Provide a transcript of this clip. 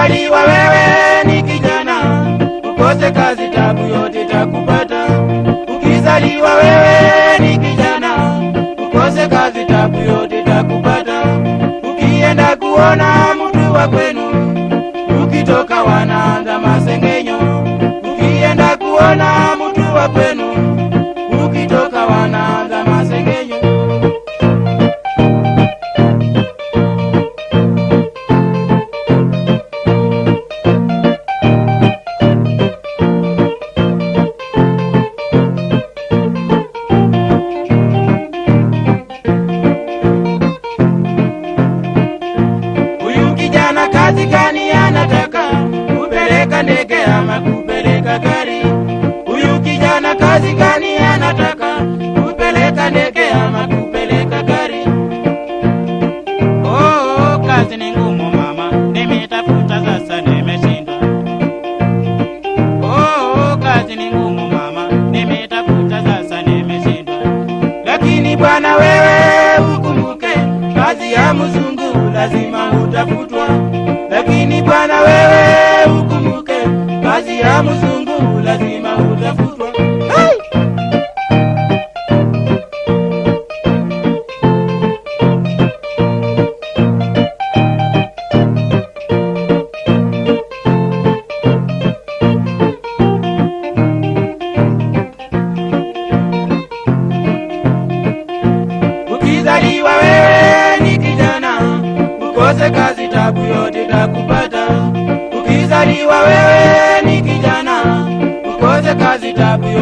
Ukizaliwa wewe ni kijana, ukose kazi tabu yote takupata. Ukizaliwa wewe ni kijana, ukose kazi tabu yote takupata. Ukienda kuona mtu wa kwenu, ukitoka wanaanza masengenyo. Ukienda kuona mtu wa kwenu, gari? Huyu kijana kazi gani anataka? Kupeleka ndege ama kupeleka gari? Oh, kazi ni ngumu mama, nimetafuta sasa nimeshindwa. Oh, kazi ni ngumu mama, nimetafuta sasa nimeshindwa. Lakini bwana wewe ukumbuke, kazi ya mzungu lazima utafutwa. Lakini bwana wewe mzungu lazima utafutwa. Hey! Ukizaliwa wewe ni kijana, ukose kazi tabu yote takupata. Ukizaliwa wewe ni kijana, ukose kazi tabu yote